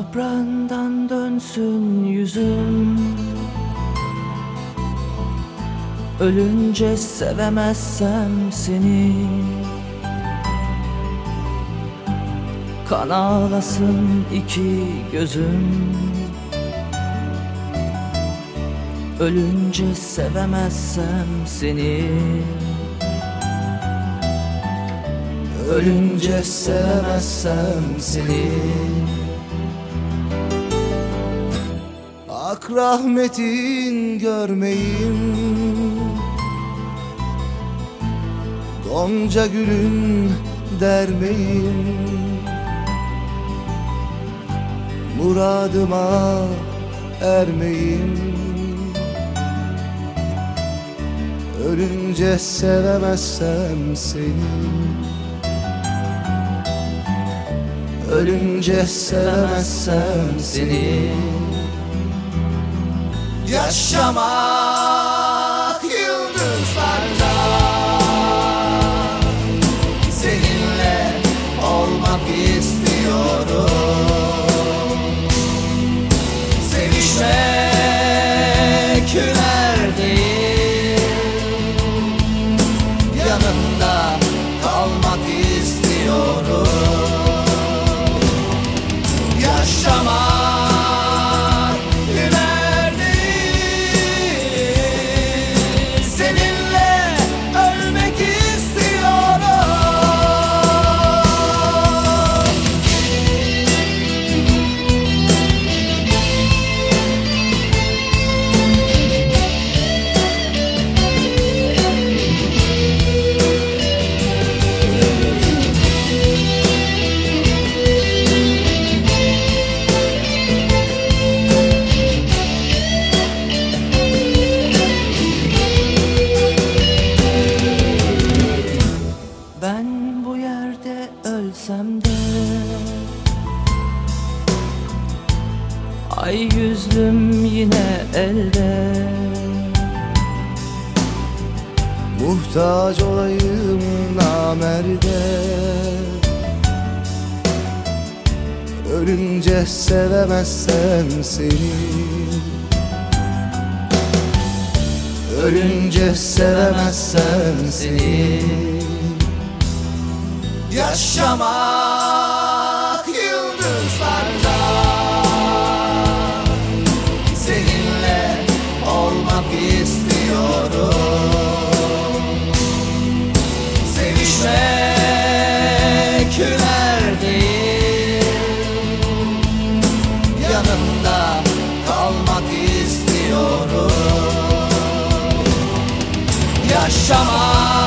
Toprağından dönsün yüzüm Ölünce sevemezsem seni. Kan ağlasın iki gözüm. Ölünce sevemezsem seni. Ölünce sevemezsem seni. Rahmetin görmeyim Gonca gülün dermeyim Muradıma ermeyim Ölünce sevemezsem seni. Ölünce sevemezsem seni Yaşamak yıldızlarda. Seninle olmak istiyorum. Sevişmek hüner değil Yanında kalmak istiyorum. Yaşamak Ay yüzlüm yine elde. Muhtaç olayım namerde. Ölünce sevemezsem seni. Ölünce sevemezsem seni. Yaşamak Shaman.